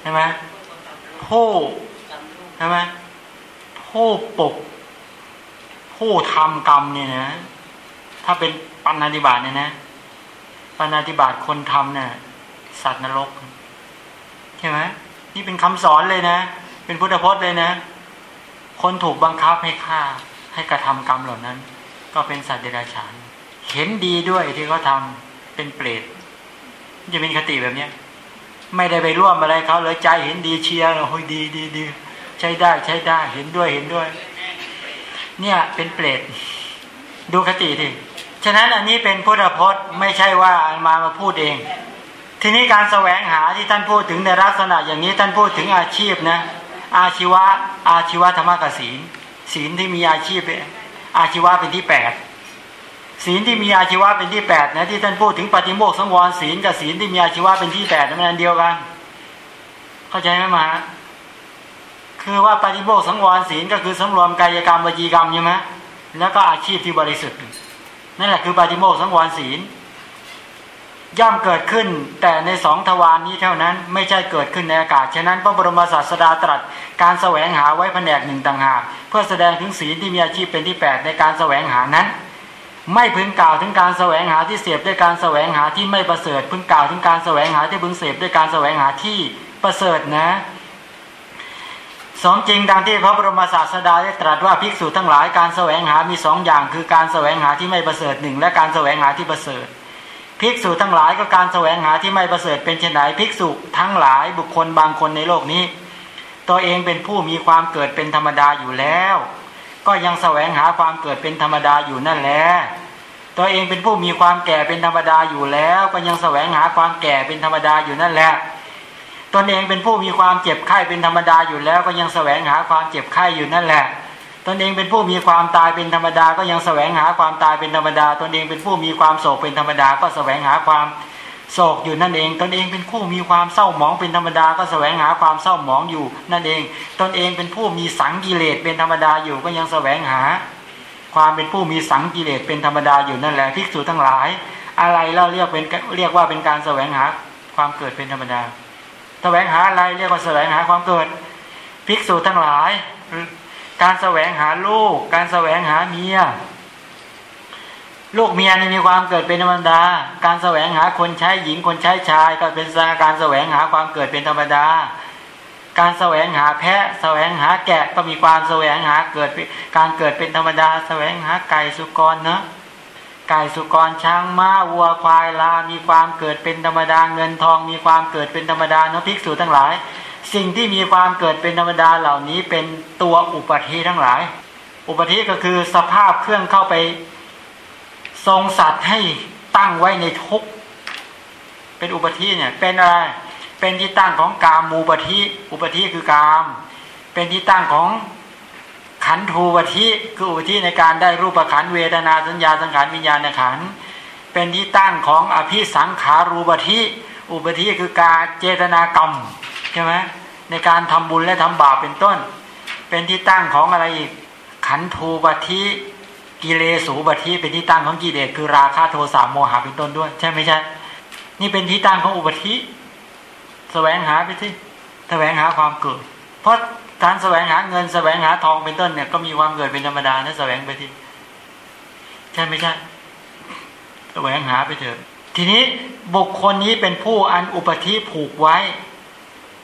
ใช่ไหมผู้ใช่ไหมผู้ปลุกผู้ทำกรรมเนี่ยนะ ถ้าเป็นปัญญาธิบาตเนี่ยนะปัญญาธิบาตคนทำเนี่ยสัตว์นรกใช่ไหมนี่เป็นคำสอนเลยนะ เป็นพุทธพจน์เลยนะ คนถูกบังคับให้ฆ่า ให้กระทำกรรมเหล่านั้น ก็เป็นสัตว์เดรัจฉาน เห็นดีด้วยที่เขาทาเป็นเปรตจะเป็นคติแบบเนี้ยไม่ได้ไปร่วมอะไรเขาเลยใจเห็นดีเชียร์เราเฮ้ยดีดีดีใช้ได้ใช้ได้เห็นด้วยเห็นด้วย เนี่ยเป็นเปรตดูคติดิฉะนั้นอันนี้เป็นพุทธพจน์ไม่ใช่ว่ามามาพูดเอง ทีนี้การแสวงหาที่ท่านพูดถึงในลักษณะอย่างนี้ท่านพูดถึงอาชีพนะอาชีวะอาชีวะธรรมกสิน ศีลที่มีอาชีพอาชีวะเป็นที่แปดศีลที่มีอาชีวะเป็นที่แปดนะที่ท่านพูดถึงปฏิโมกสังวรศีลกับศีลที่มีอาชีวะเป็นที่แปดมันอันเดียวกัน เข้าใจไหมมาคือว่าปฏิโมกสังวรศีลก็คือสำรวมกายกรรมวจีกรรมใช่ไหมแล้วก็อาชีพที่บริสุทธิ์นั่นแหละคือปฏิโมกสังวรศีล ย่อมเกิดขึ้น แต่ในสองทวารนี้เท่านั้นไม่ใช่เกิดขึ้นในอากาศ ฉะนั้นพระบรมศาสดาตรัสการแสวงหาไว้แผนกหนึ่งต่างหากเพื่อแสดงถึงศีลที่มีอาชีพเป็นที่แปดในการแสวงหานั้น ไม่พึงกล่าวถึงการแสวงหาที่เสียบด้วยการแสวงหาที่ไม่ประเสริฐ พึงกล่าวถึงการแสวงหาที่พึงเสพด้วยการแสวงหาที่ประเสริฐนะสมจริงดังที่พระบรมศาสดาได้ตรัสว่าภิกษุทั้งหลายการแสวงหามีสองอย่าง คือการแสวงหาที่ไม่ประเสริฐหนึ่งและการแสวงหาที่ประเสริฐ ภิกษุทั้งหลายก็การแสวงหาที่ไม่ประเสริฐเป็นเช่นไหนภิกษุทั้งหลายบุคคลบางคนในโลกนี้ ตัวเองเป็นผู้มีความเกิดเป็นธรรมดาอยู่แล้ว ก็ยังแสวงหาความเกิดเป็นธรรมดาอยู่นั่นแหละตัวเองเป็นผู้มีความแก่เป็นธรรมดาอยู่แล้ว ก็ยังแสวงหาความแก่เป็นธรรมดาอยู่นั่นแหละตนเองเป็นผู้มีความเจ็บไข้เป็นธรรมดาอยู่แล้ว ก็ยังแสวงหาความเจ็บไข้อยู่นั่นแหละ ตนเองเป็นผู้มีความตายเป็นธรรมดา ก็ยังแสวงหาความตายเป็นธรรมดา ตนเองเป็นผู้มีความโศกเป็นธรรมดา ก็แสวงหาความโศกอยู่นั่นเอง ตนเองเป็นผู้มีความเศร้าหมองเป็นธรรมดา ก็แสวงหาความเศร้าหมองอยู่นั่นเอง ตนเองเป็นผู้มีสังกิเลสเป็นธรรมดาอยู่ก็ยังแสวงหา ความเป็นผู้มีสังกิเลสเป็นธรรมดาอยู่นั่นแหละภิกษุทั้งหลาย อะไรเราเรียกเป็นเรียกว่าเป็นการแสวงหาความเกิดเป็นธรรมดา แสวงหาอะไรเรียกว่าแสวงหาความเกิดภิกษุทั้งหลาย การแสวงหาลูก การแสวงหาเมีย ลูกเมียนี่มีความเกิดเป็นธรรมดา การแสวงหาคนใช้หญิงคนใช้ชาย ก็เป็นการแสวงหาความเกิดเป็นธรรมดา การแสวงหาแพะ แสวงหาแกะก็มีความแสวงหาเกิดการเกิดเป็นธรรมดา แสวงหาไก่สุกรเนาะไก่สุกรช้างม้าวัวควายลา มีความเกิดเป็นธรรมดาเงินทอง มีความเกิดเป็นธรรมดาเนาะภิกษุทั้งหลาย สิ่งที่มีความเกิดเป็นธรรมดาเหล่านี้เป็นตัวอุปธิทั้งหลาย อุปธิก็คือสภาพเครื่องเข้าไป ทรงสัตว์ให้ตั้งไว้ในทุกเป็นอุปธิเนี่ย เป็นอะไรเป็นที่ตั้งของกามมูปธิอุปธิคือกาม เป็นที่ตั้งของขันธูปธิคืออุปธิในการได้รูปขันเวทนาสัญญาสังขารวิญญาณขันเป็นที่ตั้งของอภิสังขารูปธิอุปธิคือการเจตนากรรมใช่ไหม ในการทำบุญและทำบาปเป็นต้น เป็นที่ตั้งของอะไรอีก ขันธูปธิกิเลสูบัติเป็นที่ตั้งของกิเลสคือราคะโทสะโมหะเป็นต้นด้วย ใช่ไหมใช่นี่เป็นที่ตั้งของอุบัติแสวงหาไปที่แสวงหาความเกิด เพราะการแสวงหาเงินแสวงหาทองเป็นต้นเนี่ยก็มีความเกิดเป็นธรรมดานะแสวงไปที่ใช่ไม่ใช่แสวงหาไปเถอะทีนี้บุคคลนี้เป็นผู้อันอุปธิผูกไว้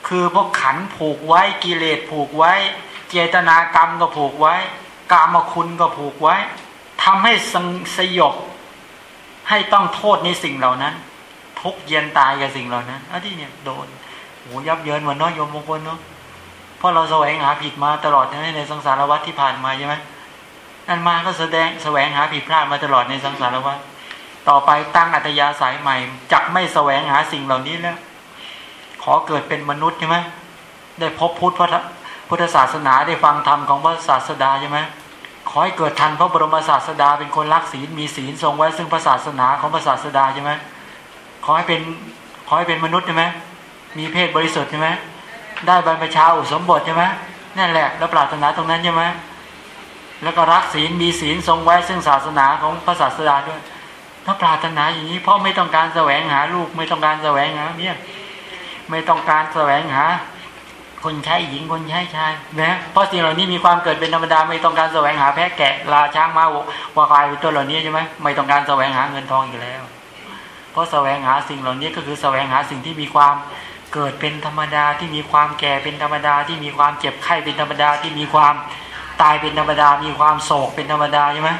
คือพวกขันผูกไว้กิเลสผูกไว้ เจตนากรรมก็ผูกไว้ กามคุณก็ผูกไว้ทำให้สยบ ให้ต้องโทษในสิ่งเหล่านั้น ทุกเย็นตายกับสิ่งเหล่านั้นอันที่เนี่ยโดนโหยับเยินเหมือนน้อยโยมมงคลเนาะเพราะเราแสวงหาผิดมาตลอดในสังสารวัฏที่ผ่านมาใช่ไหมนั่นมาก็แสดงแสวงหาผิดพลาดมาตลอดในสังสารวัฏต่อไปตั้งอัตยาสายใหม่จักไม่แสวงหาสิ่งเหล่านี้แล้ว ขอเกิดเป็นมนุษย์ใช่ไหมได้พบพุทธพุทธศาสนาได้ฟังธรรมของพระศาสดาใช่ไหมขอให้เกิดทันพระบรมศาสดาเป็นคนรักศีลมีศีลทรงไว้ซึ่งพระศาสนาของพระศาสดาใช่ไหมขอให้เป็นขอให้เป็นมนุษย์ใช่ไหมมีเพศบริสุทธิ์ใช่ไหมได้บรรพชาอุสมบทใช่ไหมนั่นแหละแล้วปรารถนาตรงนั้นใช่ไหมแล้วก็รักศีลมีศีลทรงไว้ซึ่งศาสนาของพระศาสดาด้วยถ้าปรารถนาอย่างนี้พราะไม่ต้องการแสวงหาลูกไม่ต้องการแสวงหาเมีย ไม่ต้องการแสวงหาคนใช้หญิงคนใช้ชายนะเพราะสิ่งเหล่านี้มีความเกิดเป็นธรรมดาไม่ต้องการแสวงหาแพะแกะลาช้างม้าวัวควายเป็นตัวเหล่านี้ใช่ไหมไม่ต้องการแสวงหาเงินทองอยู่แล้ว เพราะแสวงหาสิ่งเหล่านี้ก็คือแสวงหาสิ่งที่มีความเกิดเป็นธรรมดาที่มีความแก่เป็นธรรมดาที่มีความเจ็บไข้เป็นธรรมดาที่มีความตายเป็นธรรมดา มีความโศกเป็นธรรมดาใช่ไหม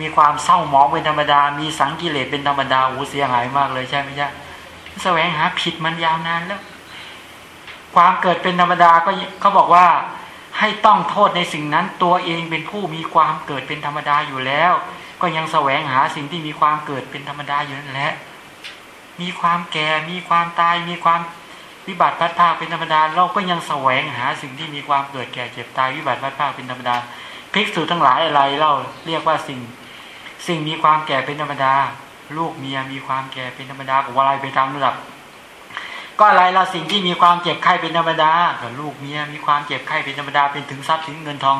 มีความเศร้าหมองเป็นธรรมดา มีสังกิเลสเป็นธรรมดาโอ้เสียหายมากเลยใช่ไหมใช่ แสวงหาผิดมันยาวนานแล้ว ความเกิดเป็นธรรมดาก็เขาบอกว่าให้ต้องโทษในสิ่งนั้นตัวเองเป็นผู้มีความเกิดเป็นธรรมดาอยู่แล้ว ก็ยังแสวงหาสิ่งที่มีความเกิดเป็นธรรมดาอยู่นั่นแหละมีความแก่มีความตายมีความวิบัติพัดพาเป็นธรรมดาเราก็ยังแสวงหาสิ่งที่มีความเกิดแก่เจ็บตายวิบัติพัดพาเป็นธรรมดาภิกษุทั้งหลายอะไรเล่าเรียกว่าสิ่ง สิ่งมีความแก่เป็นธรรมดา ลูกเมียมีความแก่เป็นธรรมดาของอะไรไปตามระดับ ก็อะไรเราสิ่งที่มีความเจ็บไข้เป็นธรรมดากับลูกเมียมีความเจ็บไข้เป็นธรรมดาเป็นถึงทรัพย์สินเงินทอง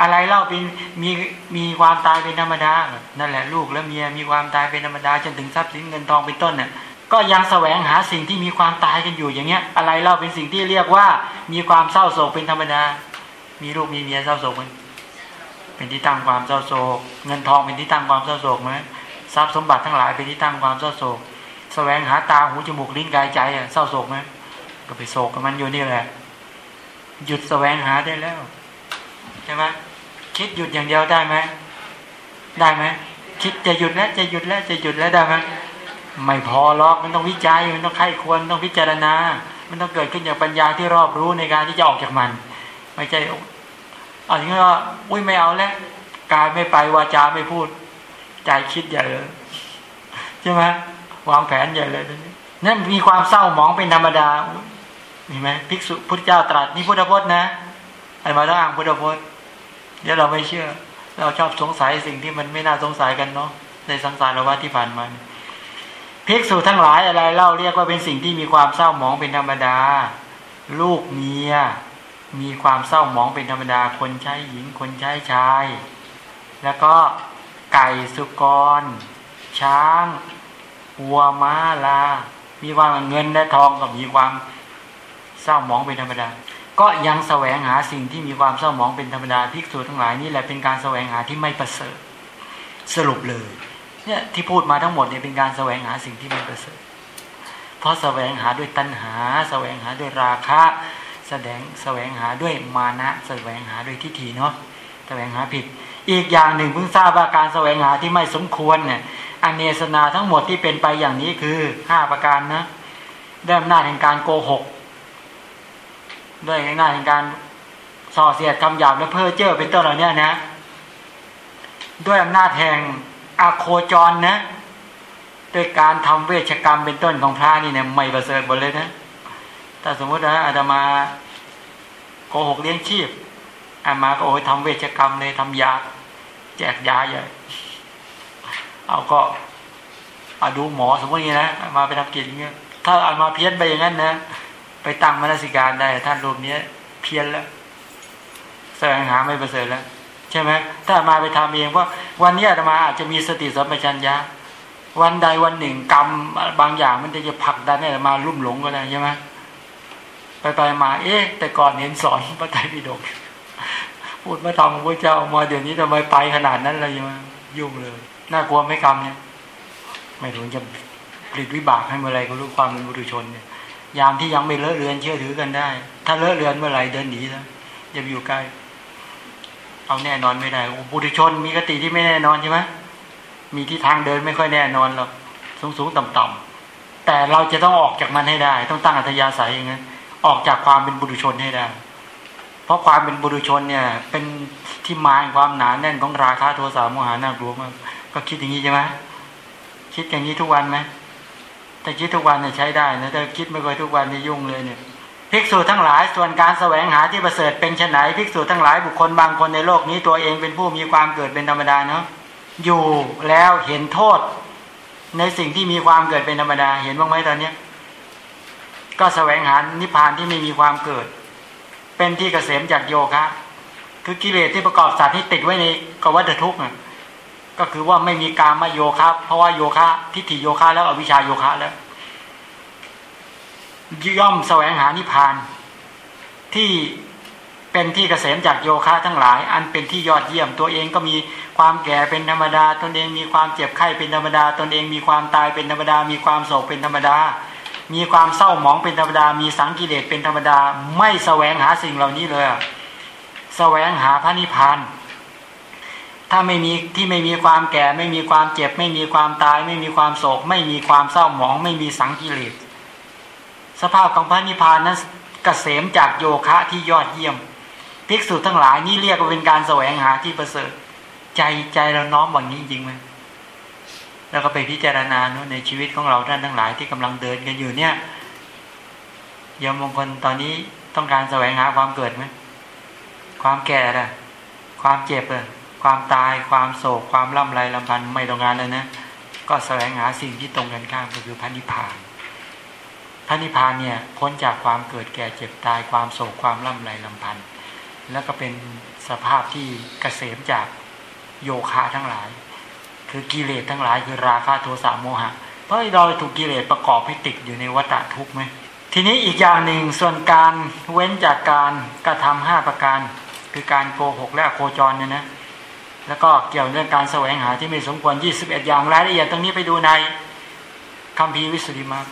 อะไรเล่าเป็นมีมีความตายเป็นธรรมดา นั่นแหละลูกและเมียมีความตายเป็นธรรมดาจนถึงทรัพย์สินเงินทองเป็นต้นเนี่ยก็ยังแสวงหาสิ่งที่มีความตายกันอยู่อย่างเงี้ย อะไรเล่าเป็นสิ่งที่เรียกว่า มีความเศร้าโศกเป็นธรรมดา มีลูกมีเมียเศร้าโศกเป็นที่ตั้งความเศร้าโศก เงินทองเป็นที่ตั้งความเศร้าโศกไหม ทรัพย์สมบัติทั้งหลายเป็นที่ตั้งความเศร้าโศกแสวงหาตาหูจมูกลิ้นกายใจอะเศร้าโศกไหมก็ไปโศกกับมันอยู่นี่แหละ หยุดแสวงหาได้แล้วใช่ไหมคิดหยุดอย่างเดียวได้ไหมได้ไหมคิดจะหยุดแล้วจะหยุดแล้วจะหยุดแล้วได้ไหมไม่พอหรอกมันต้องวิจัยมันต้องไข้ควรต้องพิจารณา มันต้องเกิดขึ้นจากปัญญาที่รอบรู้ในการที่จะออกจากมัน ไม่ใช่เอาอย่างนี้ว่าอุ้ยไม่เอาแล้วกายไม่ไปวาจาไม่พูด ใจคิดใหญ่เลยใช่ไหมวางแผนใหญ่เลยนั่นมีความเศร้าหมองเป็นธรรมดาเห็นไหมภิกษุพุทธเจ้าตรัสนี่พุทธพจน์นะไอ้มาต้องอ่างพุทธพจน์เดี๋ยวเราไม่เชื่อ เราชอบสงสัยสิ่งที่มันไม่น่าสงสัยกันเนาะในสังสารวัฏที่ผ่านมาภิกษุทั้งหลายอะไรเล่าเรียกว่าเป็นสิ่งที่มีความเศร้าหมองเป็นธรรมดา ลูกเมียมีความเศร้าหมองเป็นธรรมดา คนใช้หญิงคนใช้ชาย แล้วก็ ไก่สุกร ช้างวัวม้าลา มีความเงินและทองก็มีความเศร้าหมองเป็นธรรมดา ก็ยังแสวงหาสิ่งที่มีความเศร้าหมองเป็นธรรมดาภิกษุทั้งหลายนี่แหละเป็นการแสวงหาที่ไม่ประเสริฐสรุปเลยเนี่ยที่พูดมาทั้งหมดเนี่ยเป็นการแสวงหาสิ่งที่ไม่ประเสริฐเพราะแสวงหาด้วยตัณหา แสวงหาด้วยราคะแสดงแสวงหาด้วยมานะ แสวงหาด้วยทิฏฐิเนาะแสวงหาผิด อีกอย่างหนึ่งเพิ่งทราบว่าการแสวงหาที่ไม่สมควรเนี่ยอเนสนาทั้งหมดที่เป็นไปอย่างนี้คือห้าประการนะได้อำนาจแห่งการโกหกด้วยอำนาจแห่งการส่อเสียดคำหยาบและเพ้อเจ้อเป็นต้นเหล่านี้นะ ด้วยอำนาจแห่งอาโคจรนะด้วยการทำเวชกรรมเป็นต้นของพระนี่เนี่ยไม่ประเสริฐหมดเลยนะถ้าสมมตินะอาตมาโกหกเลี้ยงชีพ อามาก็โอ้ยทำเวชกรรมเลยทำยา แจกยาใหญ่เอาก็อาดูหมอสมมตินี้นะมาไปทำกิจเงี้ยถ้าอามาเพี้ยนไปอย่างนั้นนะไปตั้งมนสิการได้ ท่านรูปนี้เพี้ยนแล้วแสวงหาไม่ประเสริฐแล้วใช่ไหมถ้ามาไปทำเองว่าวันนี้อาตมาอาจจะมีสติสัมปชัญญะวันใดวันหนึ่งกรรมบางอย่างมันจะจะผลักดันให้มาลุ่มหลงก็ได้ใช่ไหมไปไปมา เอ๊ะ แต่ก่อนเห็นสอนพระไตรปิฎก พูดมาทำพระเจ้ามาเดี๋ยวนี้ทำไมไปขนาดนั้นเลยมายุ่งเลยน่ากลัวไม่กรรมเนี่ย ไม่รู้จะผลิตวิบากให้เมื่อไรก็รู้ความเป็นบุรุชนเนี่ยยามที่ยังไม่เลอะเลือนเชื่อถือกันได้ ถ้าเลอะเลือนเมื่อไรเดินหนีแล้วอย่าอยู่ใกล้ เอาแน่นอนไม่ได้บุรุชนมีกติที่ไม่แน่นอนใช่ไหมมีที่ทางเดินไม่ค่อยแน่นอนหรอกสูงสูงต่ำต่ำแต่เราจะต้องออกจากมันให้ได้ ต้องตั้งอัธยาศัยอย่างนั้นออกจากความเป็นบุรุชนให้ได้ เพราะความเป็นบุรุชนเนี่ย เป็นที่มาแห่งความหนาแน่นของราคาโทสะโมหาน่ากลัวมากก็คิดอย่างนี้ใช่ไหมคิดอย่างนี้ทุกวันไหมแต่คิดทุกวันเนี่ยใช้ได้นะแต่คิดไม่ค่อยทุกวันนี่ยุ่งเลยเนี่ยภิกษุทั้งหลายส่วนการแสวงหาที่ประเสริฐเป็นชนไนภิกษุทั้งหลายบุคคลบางคนในโลกนี้ตัวเองเป็นผู้มีความเกิดเป็นธรรมดาเนาะอยู่แล้วเห็นโทษ ในสิ่งที่มีความเกิดเป็นธรรมดา เห็นบ้างไหมตอนเนี้ยก็แสวงหานิพพานที่ไม่มีความเกิด เป็นที่เกษมจากโยคะ คือกิเลสที่ประกอบสัตว์ที่ติดไว้ในกวัฏทุกข์ก็คือว่าไม่มีการมาโยคะเพราะว่าโยคะทิฏฐิโยคะแล้วอวิชาโยคะแล้ว ย่อมแสวงหานิพพาน ที่เป็นที่เกษมจากโยคะทั้งหลาย อันเป็นที่ยอดเยี่ยมตัวเองก็มีความแก่เป็นธรรมดา ตนเองมีความเจ็บไข้เป็นธรรมดา ตนเองมีความตายเป็นธรรมดา มีความโศกเป็นธรรมดา มีความเศร้าหมองเป็นธรรมดา มีสังกิเลสเป็นธรรมดา ไม่แสวงหาสิ่งเหล่านี้เลยแสวงหาพระนิพพาน ถ้าไม่มีที่ไม่มีความแก่ ไม่มีความเจ็บ ไม่มีความตาย ไม่มีความโศก ไม่มีความเศร้าหมอง ไม่มีสังกิเลส สภาพของพระนิพพานนั้นเกษมจากโยคะที่ยอดเยี่ยม ภิกษุทั้งหลายนี่เรียกว่าเป็นการแสวงหาที่ประเสริฐ ใจใจเราน้อมแบบนี้จริงไหม แล้วก็ไปพิจารณาในชีวิตของเราท่านทั้งหลายที่กำลังเดินกันอยู่เนี่ยยมมงคลตอนนี้ต้องการแสวงหาความเกิดไหมความแก่ละความเจ็บเลยความตายความโศก ความล่ำไรลำพันไม่ต้องการเลยนะ ก็แสวงหาสิ่งที่ตรงกันข้ามก็คือพระนิพพานพระนิพพานเนี่ยพ้นจากความเกิดแก่เจ็บตายความโศกความล่ำไรลำพันแล้วก็เป็นสภาพที่เกษมจากโยคะทั้งหลาย คือกิเลสทั้งหลายคือราคะโทสะโมหะ เพราะเราถูกกิเลสประกอบให้ติดอยู่ในวัฏทุกข์ไหมทีนี้อีกอย่างหนึ่งส่วนการเว้นจากการกระทำห้าประการ คือการโกหกและโคจรเนี่ยนะแล้วก็เกี่ยวเรื่องการแสวงหาที่ไม่สมควร 21 อย่างรายละเอียดตรงนี้ไปดูในคัมภีร์วิสุทธิมรรค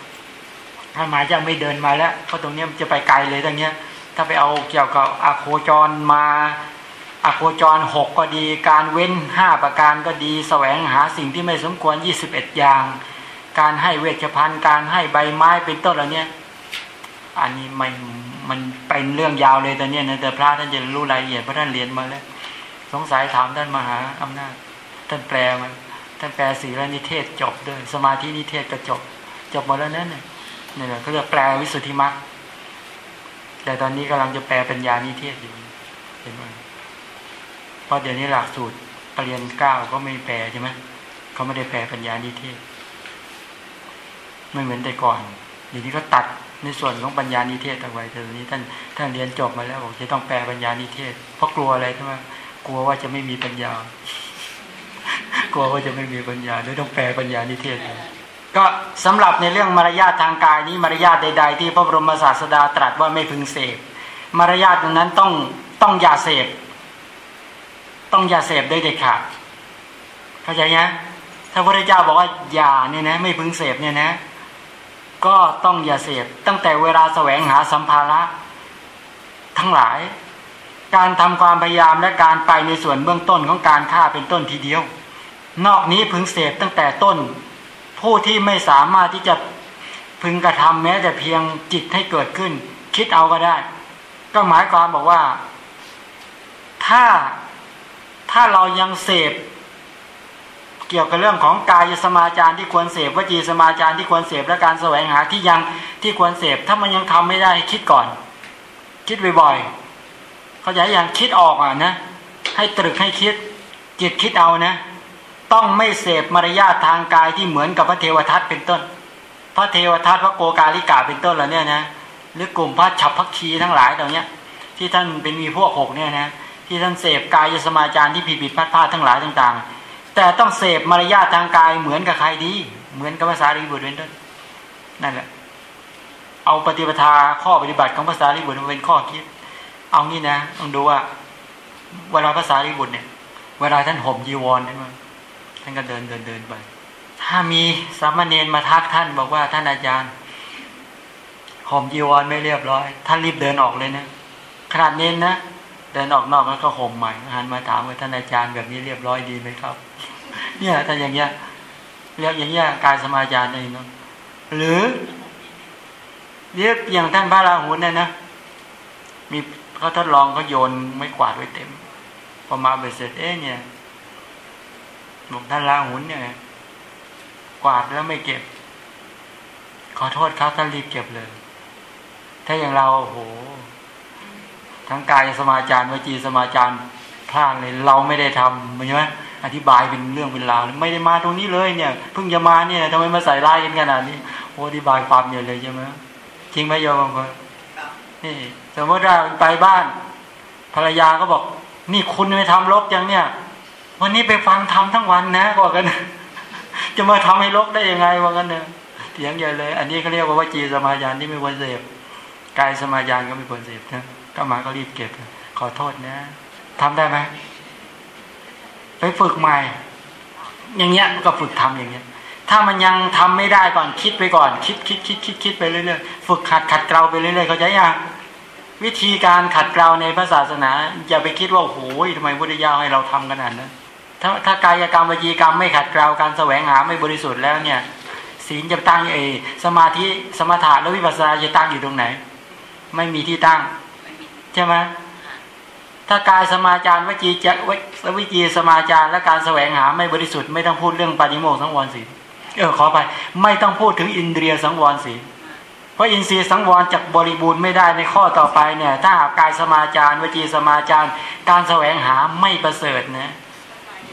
ถ้าหมายจะไม่เดินมาแล้วเพราะตรงนี้มันจะไปไกลเลยตรงเนี้ย ถ้าไปเอาเกี่ยวกับอโคจรมา อโคจรหกก็ดี การเว้นห้าประการก็ดีแสวงหาสิ่งที่ไม่สมควรยี่สิบเอ็ดอย่าง การให้เวชภัณฑ์การให้ใบไม้เป็นต้นเหล่านี้อันนี้มันมันเป็นเรื่องยาวเลยตอนนี้นะแต่พระท่านจะรู้รายละเอียดเพราะท่านเรียนมาแล้ว สงสัยถามท่านมหาอำนาจท่านแปลมันท่านแปลสีลนิเทศจบด้วยสมาธินิเทศก็จบ จบหมดแล้วนั่นเนี่ยนี่แหละเขาเรียกแปลวิสุทธิมรรคแต่ตอนนี้กำลังจะแปลปัญญานิเทศอยู่เห็นไหม ราะเดี๋ยวนี้หลักสูตรปรริญญาเก้าก็ไม่แปลใช่ไหมเขาไม่ได้แปลปัญญานิเทศไม่เหมือนแต่ก่อนเดี๋ยวนี้ก็ตัดในส่วนของปัญญานิเทศเอาไว้แต่ตอนนี้ท่านท่านเรียนจบมาแล้วบอกจะต้องแปลปัญญานิเทศ เพราะกลัวอะไรใช่ไหมกลัวว่าจะไม่มีปัญญา กลัวว่าจะไม่มีปัญญาเลยต้องแปลปัญญานิเทศก็สำหรับในเรื่องมารยาททางกายนี้มารยาทใด ๆ ที่พระบรมศาสดาตรัสว่าไม่พึงเสพมารยาทนั้นต้องต้องอย่าเสพ ต้องอย่าเสพโดยเด็ดขาดเข้าใจยังถ้าพระเจ้าบอกว่าอย่าเนี่ยนะไม่พึงเสพเนี่ยนะ ก็ต้องอย่าเสพตั้งแต่เวลาแสวงหาสัมภาระ ทั้งหลาย การทำความพยายามและการไปในส่วนเบื้องต้นของการฆ่าเป็นต้นทีเดียว นอกนี้พึงเสพตั้งแต่ต้น ผู้ที่ไม่สามารถที่จะพึงกระทำแม้แต่เพียงจิตให้เกิดขึ้น คิดเอาก็ได้ ก็หมายความบอกว่า ถ้า ถ้าเรายังเสพเกี่ยวกับเรื่องของกายสมาจารที่ควรเสพวจีสมาจารที่ควรเสพและการแสวงหาที่ยังที่ควรเสพถ้ามันยังทำไม่ได้คิดก่อน คิดบ่อยๆเขาอยากอย่างคิดออกอะนะให้ตรึกให้คิดจิตคิดเอานะ ต้องไม่เสพมารยาททางกายที่เหมือนกับพระเทวทัตเป็นต้น พระเทวทัตพระโกกาลิกาเป็นต้นเหล่านี้นะหรือกลุ่มพระฉับพักคีทั้งหลายเหล่านี้ที่ท่านเป็นมีพวกหกเนี่ยนะ ที่ท่านเสพกายสมาจารที่ผิดผิดพลาดพลาดทั้งหลายต่าง ๆ แต่ต้องเสพมารยาททางกายเหมือนกับใครดี เหมือนกับภาษารีบุตรเป็นต้นนั่นแหละ เอาปฏิปทาข้อปฏิบัติของภาษารีบุตรมาเป็นข้อคิด เอางี้นะต้องดูว่า เวลาภาษารีบุตรเนี่ย เวลาท่านห่มยีวรใช่ไหมท่านก็เดินเดินเดินไป ถ้ามีสามเณรมาทักท่านบอกว่าท่านอาจารย์ห่มยีวรไม่เรียบร้อย ท่านรีบเดินออกเลยนะขนาดเน้นนะ เดินออกนอกแล้วก็ห่มใหม่หันมาถามว่าท่านอาจารย์แบบนี้เรียบร้อยดีไหมครับ เนี่ยถ้าอย่างเงี้ยเรียกอย่างเงี้ยการสมาจารเองเนาะหรือเรียกอย่างท่านพระราหุลเนี่ยนะมีเขาทดลองเขาโยนไม่กวาดไว้เต็มพอมาเบ็ดเสร็จเอ๊ะเนี่ยบอกท่านราหุลเนี่ยกวาดแล้วไม่เก็บ ขอโทษครับท่านรีบเก็บเลย ถ้าอย่างเราโอ้โห ทั้งกายสมาจารวจีสมาจารพลาดเลยเราไม่ได้ทำใช่ไหมอธิบายเป็นเรื่องเป็นราวไม่ได้มาตรงนี้เลยเนี่ยเพิ่งจะมาเนี่ยทำไมมาใส่ร้ายกันขนาดนี้โอ้อธิบายความเยอะเลยใช่ไหมจริงไหมโยมบางคนนี่สมมติว่าไปบ้าน ภรรยาก็บอก นี่คุณไม่ทำลกอย่างเนี่ย วันนี้ไปฟังทำทั้งวันนะก็กัน จะมาทำให้ลกได้ยังไงว่ากันเนี่ยเถียงใหญ่เลย อันนี้เขาเรียกว่าว่าจีสมาจารที่ไม่ควรเสพกายสมาจารก็ไม่ควรเสพนะ ก็มาก็รีบเก็บ ขอโทษนะทำได้ไหมไปฝึกใหม่ อย่างเงี้ยก็ฝึกทำอย่างเงี้ย ถ้ามันยังทำไม่ได้ก่อนคิดไปก่อน คิดคิดคิดคิดคิดไปเรื่อยๆฝึกขัดขัดเกลาไปเรื่อยๆเขาใจยังวิธีการขัดเกลาในพระศาสนา อย่าไปคิดว่าโอ้โหทำไมพุทธเจ้าให้เราทำขนาดนั้นถ้าถ้ากายกรรมวิจีกรรมไม่ขัดเกลาการแสวงหาไม่บริสุทธิ์แล้วเนี่ย ศีลจะตั้งเอ สมาธิสมถะและวิปัสสนาจะตั้งอยู่ตรงไหน ไม่มีที่ตั้ง ใช่ไหมถ้ากายสมาจารวจีจะวิจีสมาจารและการแสวงหาไม่บริสุทธิ์ไม่ต้องพูดเรื่องปาฏิโมกสังวรศีลเออขอไปไม่ต้องพูดถึงอินเดียสังวรศีลเพราะอินทรีย์สังวรจากบริบูรณ์ไม่ได้ในข้อต่อไปเนี่ย ถ้าหากกายสมาจารวจีสมาจารการแสวงหาไม่ประเสริฐนะ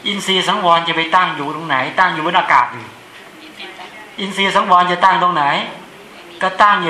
อินทรีย์สังวรจะไปตั้งอยู่ตรงไหน ตั้งอยู่บนอากาศอยู่อินทรีย์สังวรจะตั้งตรงไหน ก็ตั้งอยู่